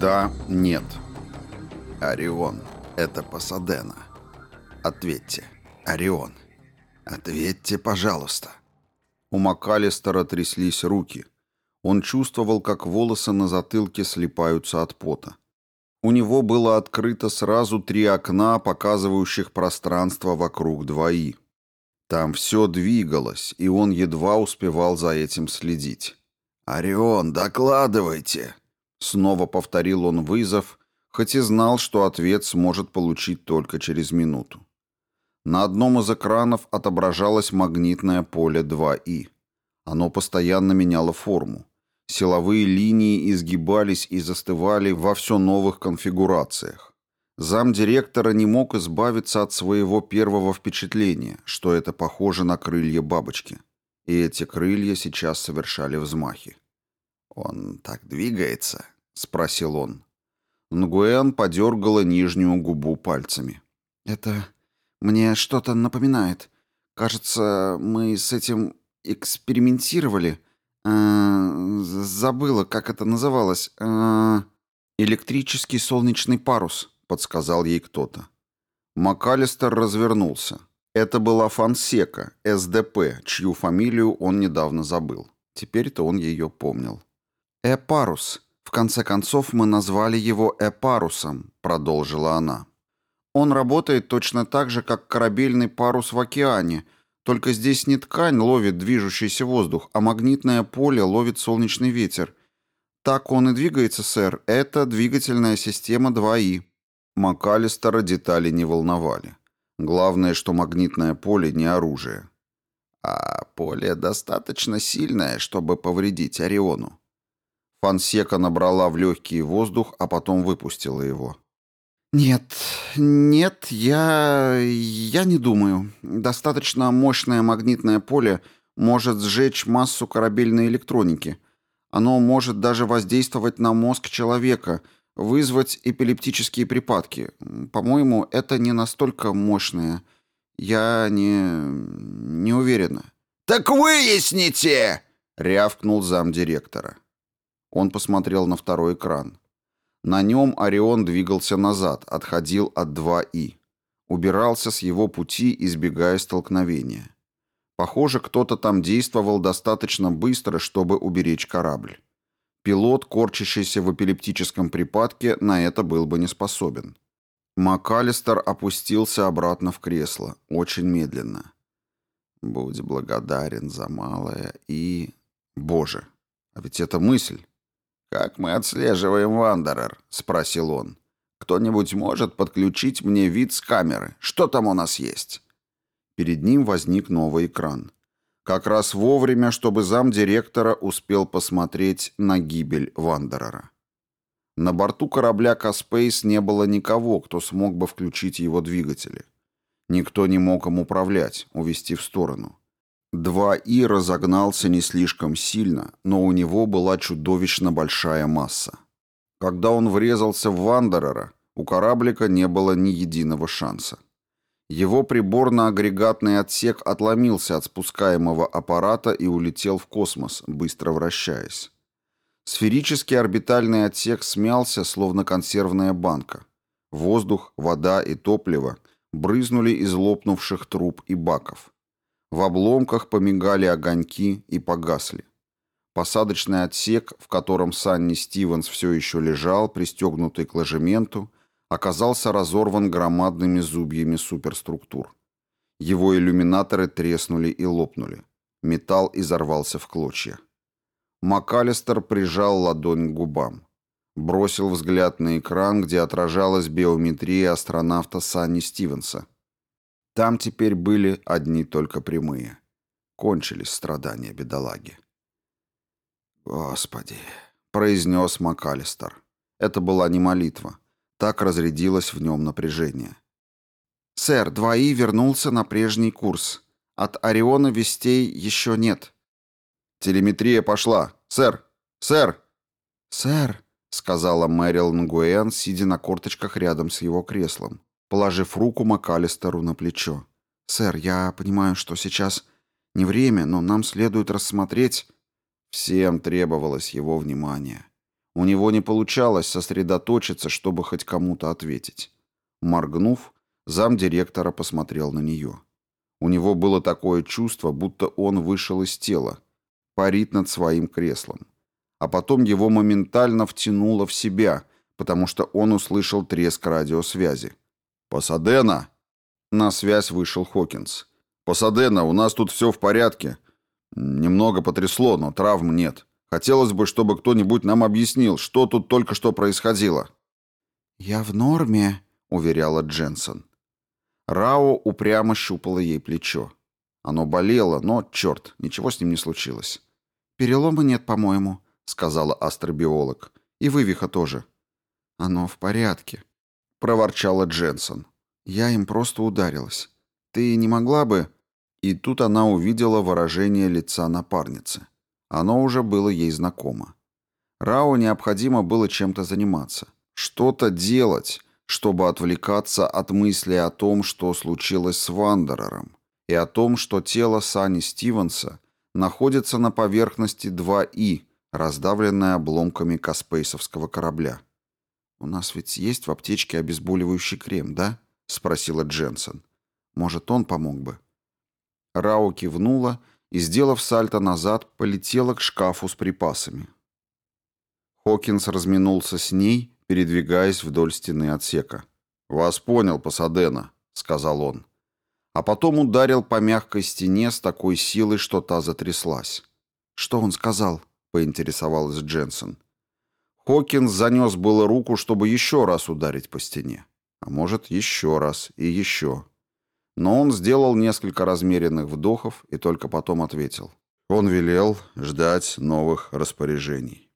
Да, нет. Орион, это Пасадена. Ответьте. Орион, ответьте, пожалуйста. У МакАлистера тряслись руки. Он чувствовал, как волосы на затылке слипаются от пота. У него было открыто сразу три окна, показывающих пространство вокруг двои. Там все двигалось, и он едва успевал за этим следить. «Орион, докладывайте!» Снова повторил он вызов, хоть и знал, что ответ сможет получить только через минуту. На одном из экранов отображалось магнитное поле 2И. Оно постоянно меняло форму. Силовые линии изгибались и застывали во все новых конфигурациях. Замдиректора не мог избавиться от своего первого впечатления, что это похоже на крылья бабочки. И эти крылья сейчас совершали взмахи. «Он так двигается?» — спросил он. Нгуэн подергала нижнюю губу пальцами. «Это мне что-то напоминает. Кажется, мы с этим экспериментировали. Э, забыла, как это называлось. Э, электрический солнечный парус», — подсказал ей кто-то. МакАлистер развернулся. Это была Фансека, СДП, чью фамилию он недавно забыл. Теперь-то он ее помнил. «Эпарус. В конце концов, мы назвали его Эпарусом», — продолжила она. «Он работает точно так же, как корабельный парус в океане, только здесь не ткань ловит движущийся воздух, а магнитное поле ловит солнечный ветер. Так он и двигается, сэр. Это двигательная система 2И». МакАлистера детали не волновали. Главное, что магнитное поле не оружие. А поле достаточно сильное, чтобы повредить Ориону. Фансека набрала в легкий воздух, а потом выпустила его. «Нет, нет, я... я не думаю. Достаточно мощное магнитное поле может сжечь массу корабельной электроники. Оно может даже воздействовать на мозг человека, вызвать эпилептические припадки. По-моему, это не настолько мощное. Я не... не уверена». «Так выясните!» — рявкнул замдиректора. Он посмотрел на второй экран. На нем Орион двигался назад, отходил от 2И. Убирался с его пути, избегая столкновения. Похоже, кто-то там действовал достаточно быстро, чтобы уберечь корабль. Пилот, корчащийся в эпилептическом припадке, на это был бы не способен. МакАлистер опустился обратно в кресло, очень медленно. «Будь благодарен за малое и...» «Боже, а ведь это мысль!» «Как мы отслеживаем Вандерер?» — спросил он. «Кто-нибудь может подключить мне вид с камеры? Что там у нас есть?» Перед ним возник новый экран. Как раз вовремя, чтобы замдиректора успел посмотреть на гибель Вандерера. На борту корабля «Каспейс» не было никого, кто смог бы включить его двигатели. Никто не мог им управлять, увести в сторону. 2И разогнался не слишком сильно, но у него была чудовищно большая масса. Когда он врезался в Вандерера, у кораблика не было ни единого шанса. Его приборно-агрегатный отсек отломился от спускаемого аппарата и улетел в космос, быстро вращаясь. Сферический орбитальный отсек смялся, словно консервная банка. Воздух, вода и топливо брызнули из лопнувших труб и баков. В обломках помигали огоньки и погасли. Посадочный отсек, в котором Санни Стивенс все еще лежал, пристегнутый к ложементу, оказался разорван громадными зубьями суперструктур. Его иллюминаторы треснули и лопнули. Металл изорвался в клочья. МакАлистер прижал ладонь к губам. Бросил взгляд на экран, где отражалась биометрия астронавта Санни Стивенса. Там теперь были одни только прямые. Кончились страдания бедолаги. «Господи!» — произнес МакАлистер. Это была не молитва. Так разрядилось в нем напряжение. «Сэр, двои вернулся на прежний курс. От Ориона вестей еще нет». «Телеметрия пошла. Сэр! Сэр!» «Сэр!» — сказала Мэрил Нгуэн, сидя на корточках рядом с его креслом положив руку МакАлистеру на плечо. «Сэр, я понимаю, что сейчас не время, но нам следует рассмотреть...» Всем требовалось его внимание. У него не получалось сосредоточиться, чтобы хоть кому-то ответить. Моргнув, замдиректора посмотрел на нее. У него было такое чувство, будто он вышел из тела, парит над своим креслом. А потом его моментально втянуло в себя, потому что он услышал треск радиосвязи. «Пасадена!» На связь вышел Хокинс. «Пасадена, у нас тут все в порядке. Немного потрясло, но травм нет. Хотелось бы, чтобы кто-нибудь нам объяснил, что тут только что происходило». «Я в норме», — уверяла Дженсен. Рао упрямо щупала ей плечо. Оно болело, но, черт, ничего с ним не случилось. «Перелома нет, по-моему», — сказала астробиолог. «И вывиха тоже». «Оно в порядке», — проворчала Дженсен. «Я им просто ударилась. Ты не могла бы...» И тут она увидела выражение лица напарницы. Оно уже было ей знакомо. Рао необходимо было чем-то заниматься. Что-то делать, чтобы отвлекаться от мысли о том, что случилось с Вандерером, и о том, что тело Сани Стивенса находится на поверхности 2И, раздавленное обломками каспейсовского корабля. «У нас ведь есть в аптечке обезболивающий крем, да?» — спросила Дженсен. «Может, он помог бы?» Рау кивнула и, сделав сальто назад, полетела к шкафу с припасами. Хокинс разминулся с ней, передвигаясь вдоль стены отсека. «Вас понял, Пасадена», — сказал он. А потом ударил по мягкой стене с такой силой, что та затряслась. «Что он сказал?» — поинтересовалась Дженсен. Хокинс занес было руку, чтобы еще раз ударить по стене. А может, еще раз и еще. Но он сделал несколько размеренных вдохов и только потом ответил. Он велел ждать новых распоряжений.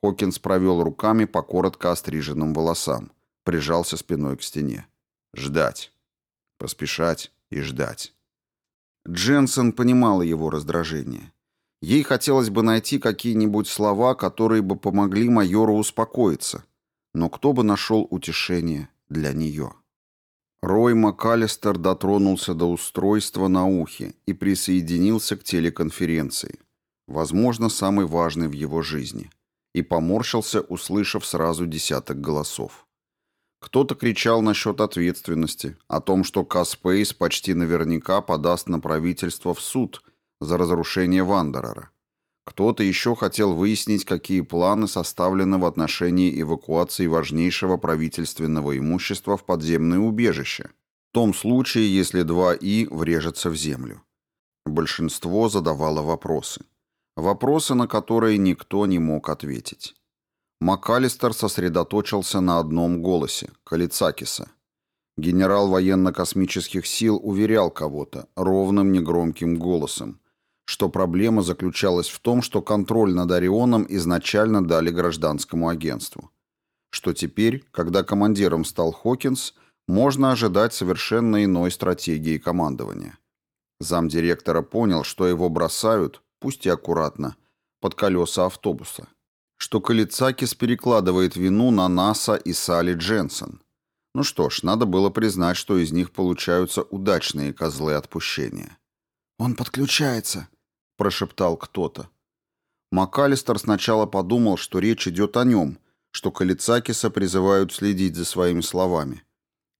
Хокинс провел руками по коротко остриженным волосам, прижался спиной к стене. Ждать. Поспешать и ждать. Дженсен понимала его раздражение. Ей хотелось бы найти какие-нибудь слова, которые бы помогли майору успокоиться. Но кто бы нашел утешение для нее? Рой МакАлистер дотронулся до устройства на ухе и присоединился к телеконференции, возможно, самой важной в его жизни – и поморщился, услышав сразу десяток голосов. Кто-то кричал насчет ответственности, о том, что Каспейс почти наверняка подаст на правительство в суд за разрушение Вандерера. Кто-то еще хотел выяснить, какие планы составлены в отношении эвакуации важнейшего правительственного имущества в подземное убежище, в том случае, если 2И врежется в землю. Большинство задавало вопросы. Вопросы, на которые никто не мог ответить. МакАлистер сосредоточился на одном голосе – Калицакиса. Генерал военно-космических сил уверял кого-то ровным негромким голосом, что проблема заключалась в том, что контроль над Орионом изначально дали гражданскому агентству. Что теперь, когда командиром стал Хокинс, можно ожидать совершенно иной стратегии командования. Замдиректора понял, что его бросают, пусть и аккуратно, под колеса автобуса. Что Калицакис перекладывает вину на НАСА и Салли Дженсен. Ну что ж, надо было признать, что из них получаются удачные козлы отпущения. «Он подключается», — прошептал кто-то. МакАлистер сначала подумал, что речь идет о нем, что Калицакиса призывают следить за своими словами.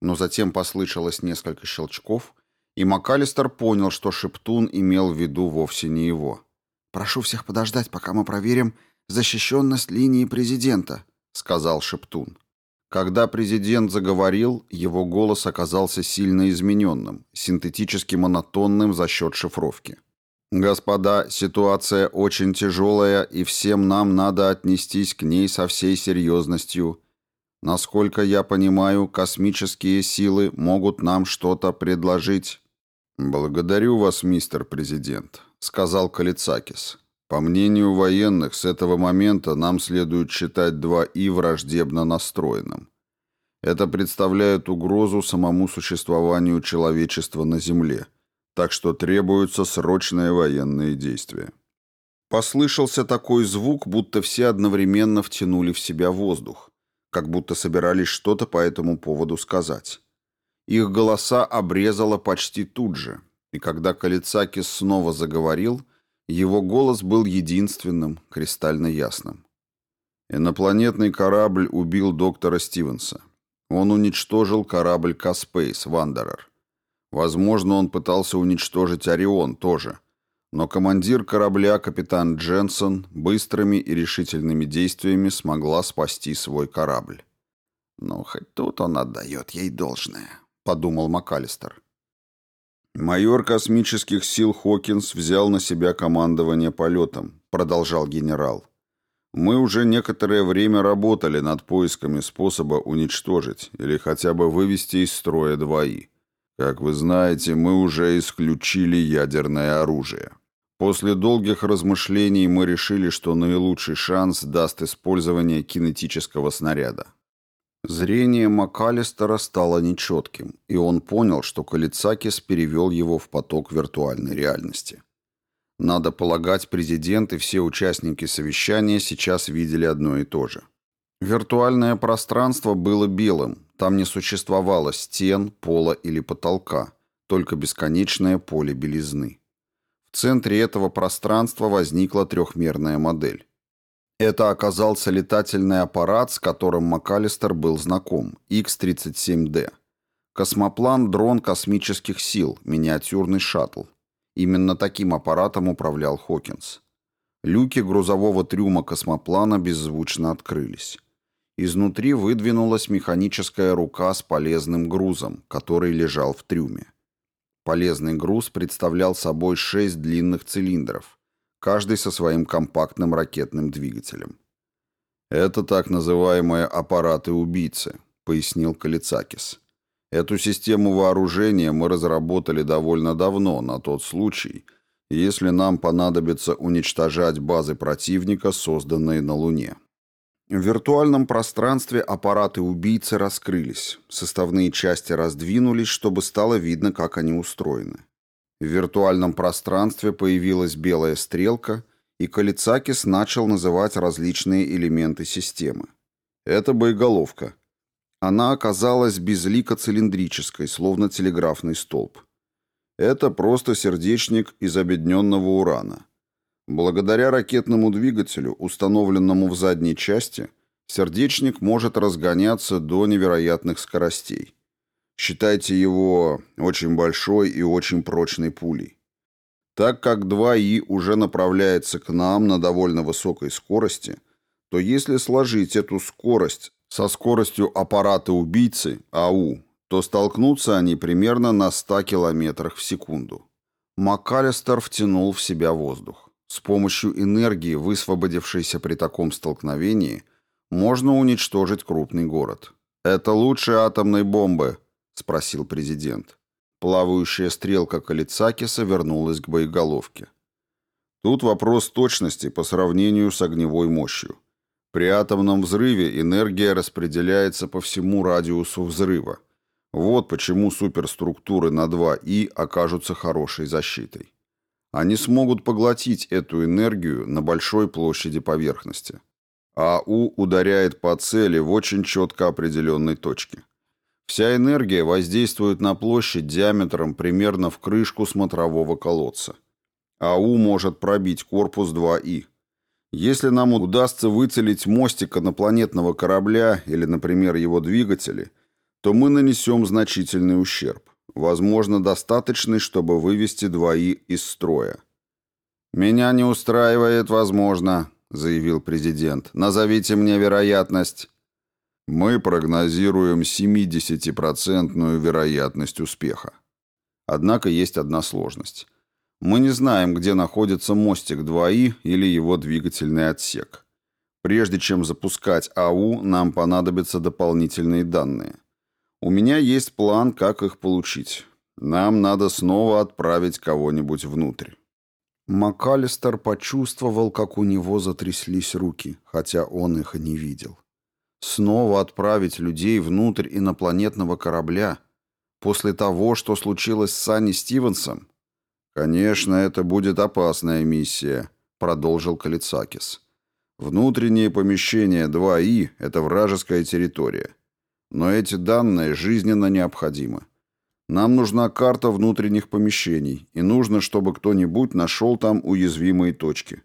Но затем послышалось несколько щелчков, и МакАлистер понял, что Шептун имел в виду вовсе не его. «Прошу всех подождать, пока мы проверим защищенность линии президента», — сказал Шептун. Когда президент заговорил, его голос оказался сильно измененным, синтетически монотонным за счет шифровки. «Господа, ситуация очень тяжелая, и всем нам надо отнестись к ней со всей серьезностью. Насколько я понимаю, космические силы могут нам что-то предложить». «Благодарю вас, мистер президент», сказал Калицакис. По мнению военных, с этого момента нам следует считать 2И враждебно настроенным. Это представляет угрозу самому существованию человечества на Земле, так что требуются срочные военные действия. Послышался такой звук, будто все одновременно втянули в себя воздух, как будто собирались что-то по этому поводу сказать. Их голоса обрезало почти тут же, и когда Калицакис снова заговорил, его голос был единственным, кристально ясным. Инопланетный корабль убил доктора Стивенса. Он уничтожил корабль Каспейс, Вандерер. Возможно, он пытался уничтожить Орион тоже. Но командир корабля, капитан Дженсон, быстрыми и решительными действиями смогла спасти свой корабль. «Ну, хоть тут он отдает ей должное», — подумал МакАлистер. «Майор космических сил Хокинс взял на себя командование полетом», — продолжал генерал. «Мы уже некоторое время работали над поисками способа уничтожить или хотя бы вывести из строя двои. Как вы знаете, мы уже исключили ядерное оружие. После долгих размышлений мы решили, что наилучший шанс даст использование кинетического снаряда. Зрение МакАлистера стало нечетким, и он понял, что Калицакис перевел его в поток виртуальной реальности. Надо полагать, президент и все участники совещания сейчас видели одно и то же. Виртуальное пространство было белым, там не существовало стен, пола или потолка, только бесконечное поле белизны. В центре этого пространства возникла трехмерная модель. Это оказался летательный аппарат, с которым МакАлистер был знаком, X-37D. Космоплан-дрон космических сил, миниатюрный шаттл. Именно таким аппаратом управлял Хокинс. Люки грузового трюма космоплана беззвучно открылись. Изнутри выдвинулась механическая рука с полезным грузом, который лежал в трюме. Полезный груз представлял собой шесть длинных цилиндров, каждый со своим компактным ракетным двигателем. «Это так называемые аппараты-убийцы», — пояснил Калицакис. «Эту систему вооружения мы разработали довольно давно, на тот случай, если нам понадобится уничтожать базы противника, созданные на Луне». В виртуальном пространстве аппараты-убийцы раскрылись, составные части раздвинулись, чтобы стало видно, как они устроены. В виртуальном пространстве появилась белая стрелка, и Калицакис начал называть различные элементы системы. Это боеголовка. Она оказалась безлико-цилиндрической, словно телеграфный столб. Это просто сердечник из обедненного урана. Благодаря ракетному двигателю, установленному в задней части, сердечник может разгоняться до невероятных скоростей. Считайте его очень большой и очень прочной пулей. Так как 2И уже направляется к нам на довольно высокой скорости, то если сложить эту скорость со скоростью аппарата-убийцы, АУ, то столкнутся они примерно на 100 км в секунду. МакАлистер втянул в себя воздух. С помощью энергии, высвободившейся при таком столкновении, можно уничтожить крупный город. Это лучше атомной бомбы, — спросил президент. Плавающая стрелка Калицакиса вернулась к боеголовке. Тут вопрос точности по сравнению с огневой мощью. При атомном взрыве энергия распределяется по всему радиусу взрыва. Вот почему суперструктуры на 2И окажутся хорошей защитой. Они смогут поглотить эту энергию на большой площади поверхности. АУ ударяет по цели в очень четко определенной точке. Вся энергия воздействует на площадь диаметром примерно в крышку смотрового колодца. АУ может пробить корпус 2И. Если нам удастся выцелить мостик инопланетного корабля или, например, его двигатели, то мы нанесем значительный ущерб, возможно, достаточный, чтобы вывести 2И из строя. «Меня не устраивает, возможно», — заявил президент. «Назовите мне вероятность». Мы прогнозируем 70% вероятность успеха. Однако есть одна сложность. Мы не знаем, где находится мостик 2И или его двигательный отсек. Прежде чем запускать АУ, нам понадобятся дополнительные данные. У меня есть план, как их получить. Нам надо снова отправить кого-нибудь внутрь. МакАлистер почувствовал, как у него затряслись руки, хотя он их не видел. Снова отправить людей внутрь инопланетного корабля после того, что случилось с Санни Стивенсом? Конечно, это будет опасная миссия, продолжил Калицакис. Внутреннее помещение 2И – это вражеская территория. Но эти данные жизненно необходимы. Нам нужна карта внутренних помещений, и нужно, чтобы кто-нибудь нашел там уязвимые точки.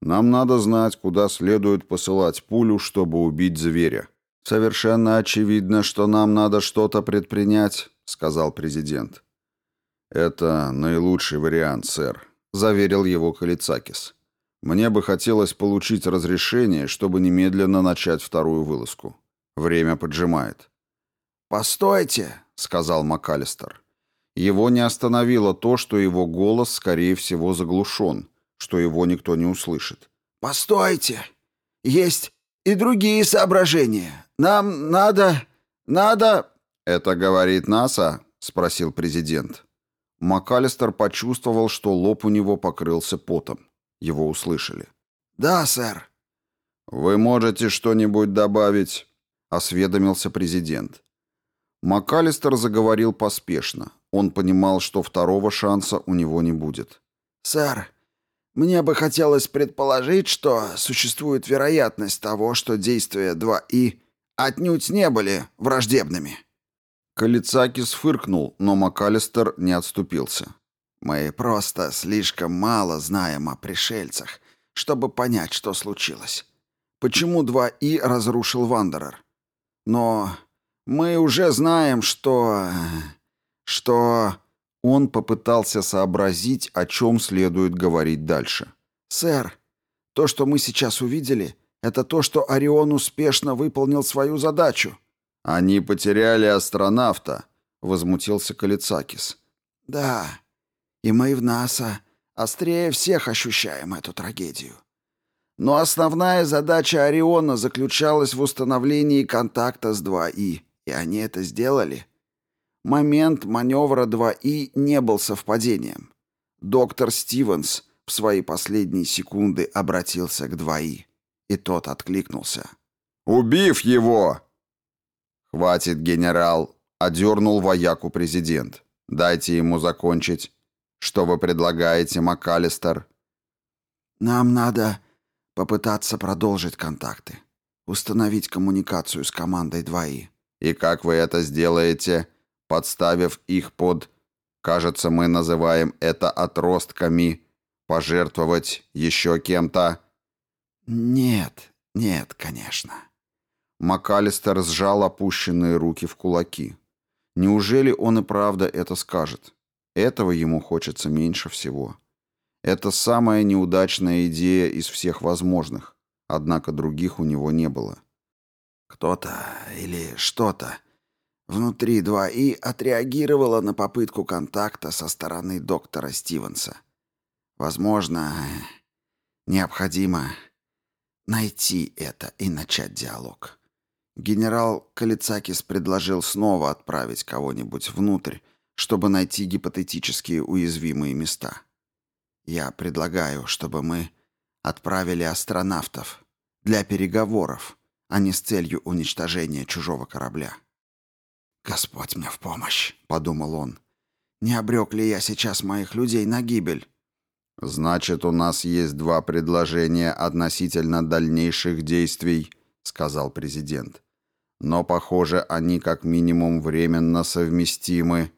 Нам надо знать, куда следует посылать пулю, чтобы убить зверя. Совершенно очевидно, что нам надо что-то предпринять, сказал президент. Это наилучший вариант, сэр, заверил его Калицакис. Мне бы хотелось получить разрешение, чтобы немедленно начать вторую вылазку. Время поджимает. «Постойте», — сказал МакАлистер. Его не остановило то, что его голос, скорее всего, заглушен, что его никто не услышит. «Постойте! Есть и другие соображения. Нам надо... надо...» «Это говорит НАСА?» — спросил президент. МакАлистер почувствовал, что лоб у него покрылся потом. Его услышали. «Да, сэр». «Вы можете что-нибудь добавить?» — осведомился президент. МакАлистер заговорил поспешно. Он понимал, что второго шанса у него не будет. «Сэр, мне бы хотелось предположить, что существует вероятность того, что действия 2И отнюдь не были враждебными». Калицакис фыркнул, но МакАлистер не отступился. «Мы просто слишком мало знаем о пришельцах, чтобы понять, что случилось. Почему 2И разрушил Вандерер? Но мы уже знаем, что что...» Он попытался сообразить, о чем следует говорить дальше. «Сэр, то, что мы сейчас увидели, это то, что Орион успешно выполнил свою задачу». «Они потеряли астронавта», — возмутился Калицакис. «Да, и мы в НАСА острее всех ощущаем эту трагедию. Но основная задача Ориона заключалась в установлении контакта с 2И, и они это сделали. Момент маневра 2И не был совпадением. Доктор Стивенс в свои последние секунды обратился к 2И, и тот откликнулся. «Убив его!» «Хватит, генерал!» — одернул вояку президент. «Дайте ему закончить. Что вы предлагаете, МакАлистер?» «Нам надо попытаться продолжить контакты, установить коммуникацию с командой 2И». «И как вы это сделаете?» Подставив их под, кажется, мы называем это отростками, пожертвовать еще кем-то? Нет, нет, конечно. МакАлистер сжал опущенные руки в кулаки. Неужели он и правда это скажет? Этого ему хочется меньше всего. Это самая неудачная идея из всех возможных, однако других у него не было. Кто-то или что-то Внутри 2И отреагировала на попытку контакта со стороны доктора Стивенса. Возможно, необходимо найти это и начать диалог. Генерал Калицакис предложил снова отправить кого-нибудь внутрь, чтобы найти гипотетические уязвимые места. Я предлагаю, чтобы мы отправили астронавтов для переговоров, а не с целью уничтожения чужого корабля. «Господь мне в помощь», — подумал он. «Не обрек ли я сейчас моих людей на гибель?» «Значит, у нас есть два предложения относительно дальнейших действий», — сказал президент. «Но, похоже, они как минимум временно совместимы».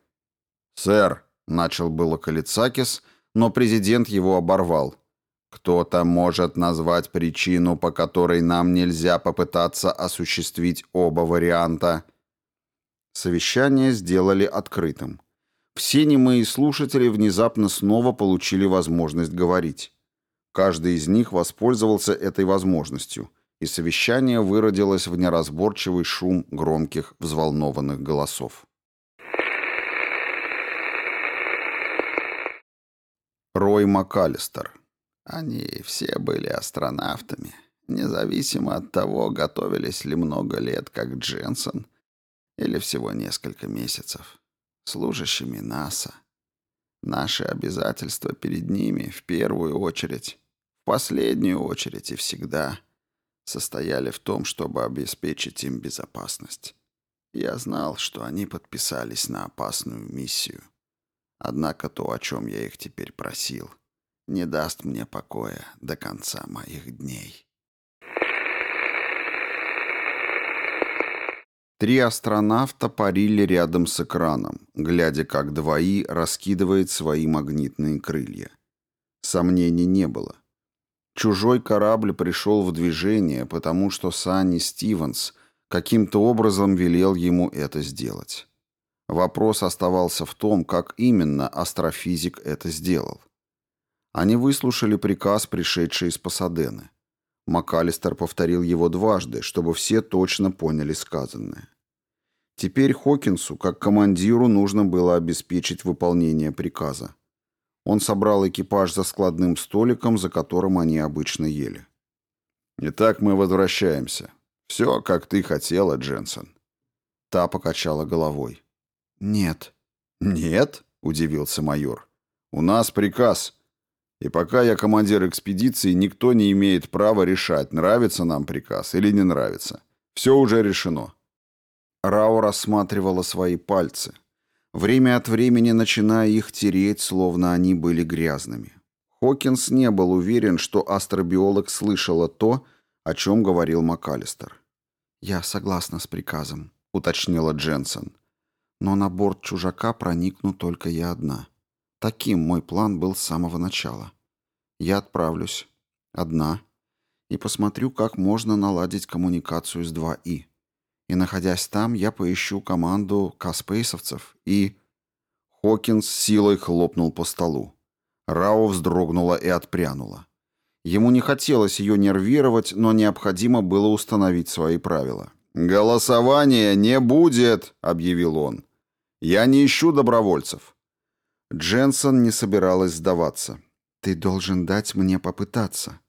«Сэр», — начал было Калицакис, но президент его оборвал. «Кто-то может назвать причину, по которой нам нельзя попытаться осуществить оба варианта?» Совещание сделали открытым. Все немые слушатели внезапно снова получили возможность говорить. Каждый из них воспользовался этой возможностью, и совещание выродилось в неразборчивый шум громких, взволнованных голосов. Рой МакАлистер. Они все были астронавтами, независимо от того, готовились ли много лет, как Дженсен – или всего несколько месяцев, служащими НАСА. Наши обязательства перед ними в первую очередь, в последнюю очередь и всегда состояли в том, чтобы обеспечить им безопасность. Я знал, что они подписались на опасную миссию. Однако то, о чем я их теперь просил, не даст мне покоя до конца моих дней. Три астронавта парили рядом с экраном, глядя, как двои раскидывает свои магнитные крылья. Сомнений не было. Чужой корабль пришел в движение, потому что Санни Стивенс каким-то образом велел ему это сделать. Вопрос оставался в том, как именно астрофизик это сделал. Они выслушали приказ, пришедший из Пасадены. МакАлистер повторил его дважды, чтобы все точно поняли сказанное. Теперь Хокинсу, как командиру, нужно было обеспечить выполнение приказа. Он собрал экипаж за складным столиком, за которым они обычно ели. «Итак, мы возвращаемся. Все, как ты хотела, Дженсен». Та покачала головой. «Нет». «Нет?» — удивился майор. «У нас приказ. И пока я командир экспедиции, никто не имеет права решать, нравится нам приказ или не нравится. Все уже решено». Рао рассматривала свои пальцы, время от времени начиная их тереть, словно они были грязными. Хокинс не был уверен, что астробиолог слышала то, о чем говорил МакАлистер. «Я согласна с приказом», — уточнила Дженсен. «Но на борт чужака проникну только я одна. Таким мой план был с самого начала. Я отправлюсь. Одна. И посмотрю, как можно наладить коммуникацию с 2И. И, находясь там, я поищу команду каспейсовцев и... Хокинс силой хлопнул по столу. Рао вздрогнула и отпрянула. Ему не хотелось ее нервировать, но необходимо было установить свои правила. «Голосования не будет», — объявил он. «Я не ищу добровольцев». Дженсон не собиралась сдаваться. «Ты должен дать мне попытаться».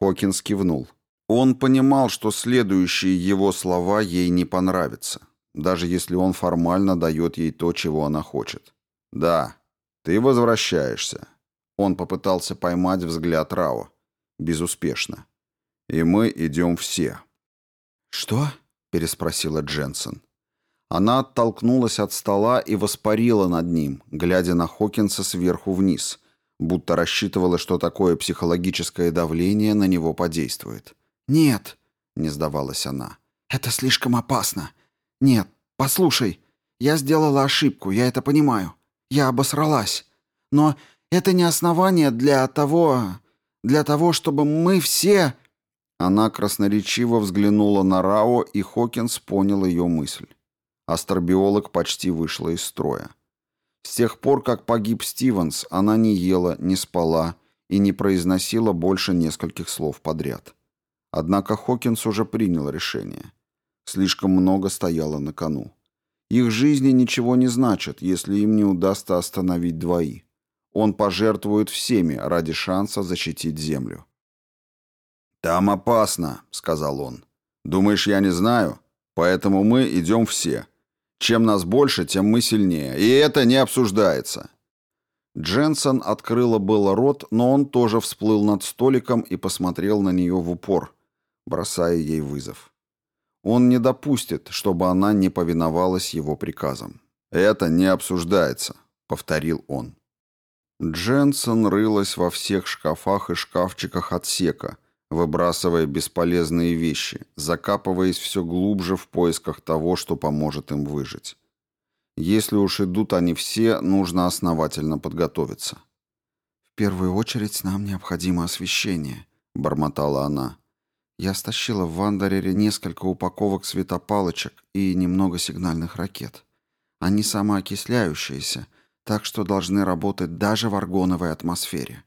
Хокинс кивнул. Он понимал, что следующие его слова ей не понравятся, даже если он формально дает ей то, чего она хочет. «Да, ты возвращаешься». Он попытался поймать взгляд Рао. Безуспешно. «И мы идем все». «Что?» — переспросила Дженсен. Она оттолкнулась от стола и воспарила над ним, глядя на Хокинса сверху вниз, будто рассчитывала, что такое психологическое давление на него подействует. «Нет», — не сдавалась она, — «это слишком опасно. Нет, послушай, я сделала ошибку, я это понимаю. Я обосралась. Но это не основание для того... для того, чтобы мы все...» Она красноречиво взглянула на Рао, и Хокинс понял ее мысль. Астробиолог почти вышла из строя. С тех пор, как погиб Стивенс, она не ела, не спала и не произносила больше нескольких слов подряд. Однако Хокинс уже принял решение. Слишком много стояло на кону. Их жизни ничего не значат, если им не удастся остановить двои. Он пожертвует всеми ради шанса защитить Землю. «Там опасно», — сказал он. «Думаешь, я не знаю? Поэтому мы идем все. Чем нас больше, тем мы сильнее. И это не обсуждается». Дженсен открыла было рот, но он тоже всплыл над столиком и посмотрел на нее в упор, бросая ей вызов. Он не допустит, чтобы она не повиновалась его приказам. «Это не обсуждается», — повторил он. Дженсен рылась во всех шкафах и шкафчиках отсека, выбрасывая бесполезные вещи, закапываясь все глубже в поисках того, что поможет им выжить. Если уж идут они все, нужно основательно подготовиться. «В первую очередь нам необходимо освещение», — бормотала она. Я стащила в Вандерере несколько упаковок светопалочек и немного сигнальных ракет. Они самоокисляющиеся, так что должны работать даже в аргоновой атмосфере.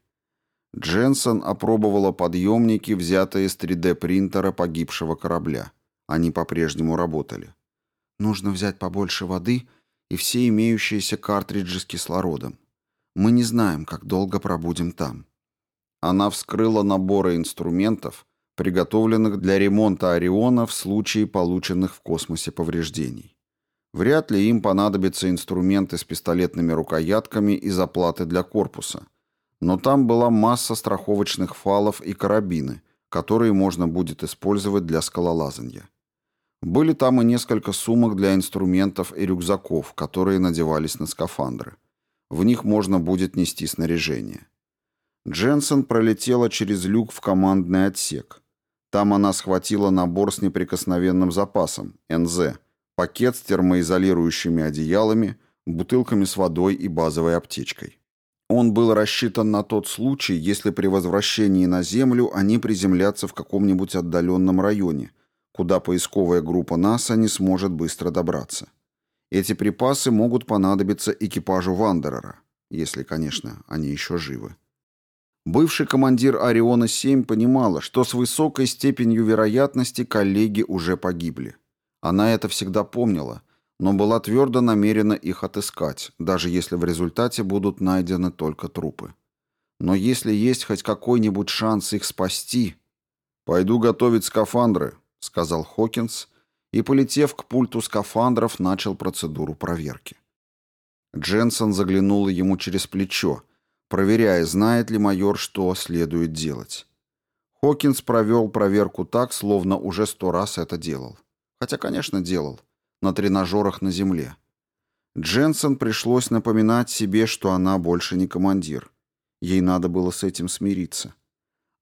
Дженсен опробовала подъемники, взятые из 3D-принтера погибшего корабля. Они по-прежнему работали. Нужно взять побольше воды и все имеющиеся картриджи с кислородом. Мы не знаем, как долго пробудем там. Она вскрыла наборы инструментов, приготовленных для ремонта Ориона в случае полученных в космосе повреждений. Вряд ли им понадобятся инструменты с пистолетными рукоятками и заплаты для корпуса. Но там была масса страховочных фалов и карабины, которые можно будет использовать для скалолазания. Были там и несколько сумок для инструментов и рюкзаков, которые надевались на скафандры. В них можно будет нести снаряжение. Дженсен пролетела через люк в командный отсек. Там она схватила набор с неприкосновенным запасом, НЗ, пакет с термоизолирующими одеялами, бутылками с водой и базовой аптечкой. Он был рассчитан на тот случай, если при возвращении на Землю они приземлятся в каком-нибудь отдаленном районе, куда поисковая группа НАСА не сможет быстро добраться. Эти припасы могут понадобиться экипажу Вандерера, если, конечно, они еще живы. Бывший командир Ориона-7 понимала, что с высокой степенью вероятности коллеги уже погибли. Она это всегда помнила, но была твердо намерена их отыскать, даже если в результате будут найдены только трупы. Но если есть хоть какой-нибудь шанс их спасти... «Пойду готовить скафандры», — сказал Хокинс, и, полетев к пульту скафандров, начал процедуру проверки. Дженсон заглянула ему через плечо, проверяя, знает ли майор, что следует делать. Хокинс провел проверку так, словно уже сто раз это делал. Хотя, конечно, делал на тренажерах на земле. Дженсен пришлось напоминать себе, что она больше не командир. Ей надо было с этим смириться.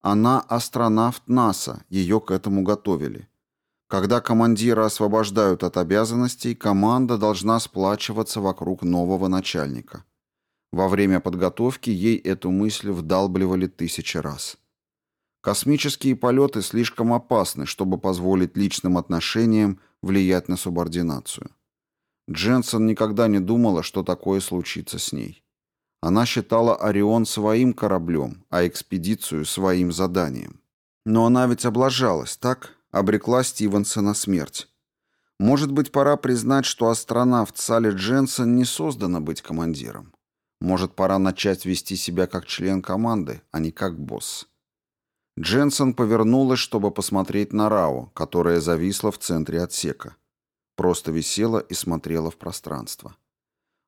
Она астронавт НАСА, ее к этому готовили. Когда командира освобождают от обязанностей, команда должна сплачиваться вокруг нового начальника. Во время подготовки ей эту мысль вдалбливали тысячи раз. Космические полеты слишком опасны, чтобы позволить личным отношениям влиять на субординацию. Дженсен никогда не думала, что такое случится с ней. Она считала Орион своим кораблем, а экспедицию своим заданием. Но она ведь облажалась, так? Обрекла Стивенса на смерть. Может быть, пора признать, что астронавт Салли Дженсен не создана быть командиром. Может, пора начать вести себя как член команды, а не как босс. Дженсен повернулась, чтобы посмотреть на Рао, которая зависла в центре отсека. Просто висела и смотрела в пространство.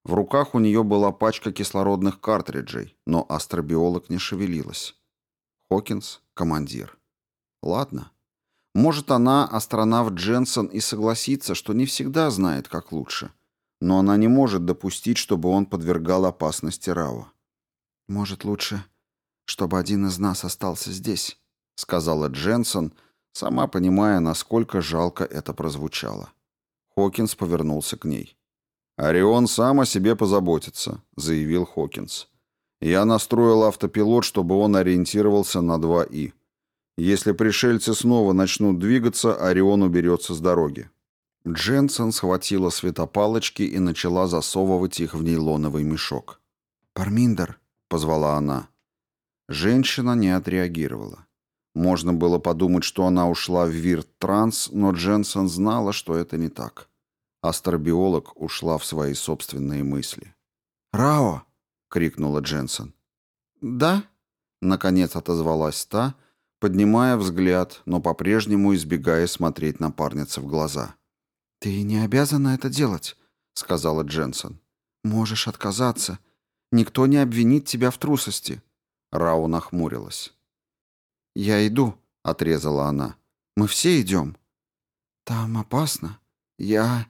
В руках у нее была пачка кислородных картриджей, но астробиолог не шевелилась. Хокинс — командир. Ладно. Может, она, астронавт Дженсен, и согласится, что не всегда знает, как лучше. Но она не может допустить, чтобы он подвергал опасности Рао. Может, лучше чтобы один из нас остался здесь», — сказала Дженсон, сама понимая, насколько жалко это прозвучало. Хокинс повернулся к ней. «Орион сам о себе позаботится», — заявил Хокинс. «Я настроил автопилот, чтобы он ориентировался на 2И. Если пришельцы снова начнут двигаться, Орион уберется с дороги». Дженсон схватила светопалочки и начала засовывать их в нейлоновый мешок. «Парминдер», — позвала она. Женщина не отреагировала. Можно было подумать, что она ушла в вирт-транс, но Дженсен знала, что это не так. Астробиолог ушла в свои собственные мысли. «Рао!» — крикнула Дженсен. «Да?» — наконец отозвалась та, поднимая взгляд, но по-прежнему избегая смотреть напарнице в глаза. «Ты не обязана это делать», — сказала Дженсен. «Можешь отказаться. Никто не обвинит тебя в трусости. Рау нахмурилась. «Я иду», — отрезала она. «Мы все идем». «Там опасно. Я...»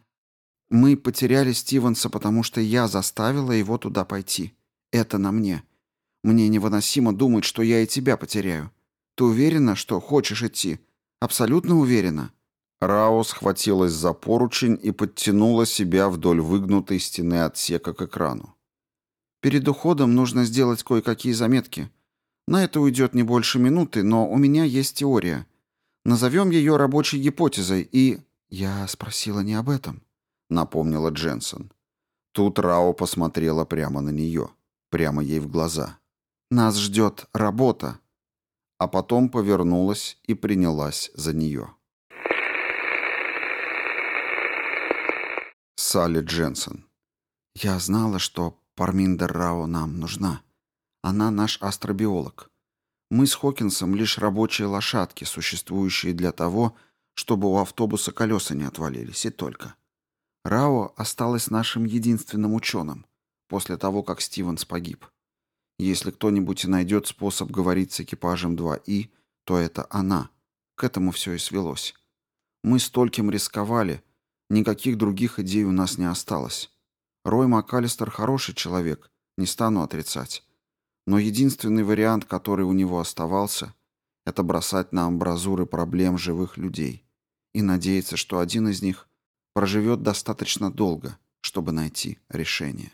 «Мы потеряли Стивенса, потому что я заставила его туда пойти. Это на мне. Мне невыносимо думать, что я и тебя потеряю. Ты уверена, что хочешь идти? Абсолютно уверена?» Рао схватилась за поручень и подтянула себя вдоль выгнутой стены отсека к экрану. Перед уходом нужно сделать кое-какие заметки. На это уйдет не больше минуты, но у меня есть теория. Назовем ее рабочей гипотезой и... Я спросила не об этом, напомнила Дженсон. Тут Рао посмотрела прямо на нее, прямо ей в глаза. Нас ждет работа. А потом повернулась и принялась за нее. Салли Дженсон. Я знала, что Парминдер Рао нам нужна. Она наш астробиолог. Мы с Хокинсом лишь рабочие лошадки, существующие для того, чтобы у автобуса колеса не отвалились, и только. Рао осталась нашим единственным ученым после того, как Стивенс погиб. Если кто-нибудь и найдет способ говорить с экипажем 2И, то это она. К этому все и свелось. Мы стольким рисковали, никаких других идей у нас не осталось. Рой МакАлистер хороший человек, не стану отрицать. Но единственный вариант, который у него оставался, это бросать на амбразуры проблем живых людей и надеяться, что один из них проживет достаточно долго, чтобы найти решение.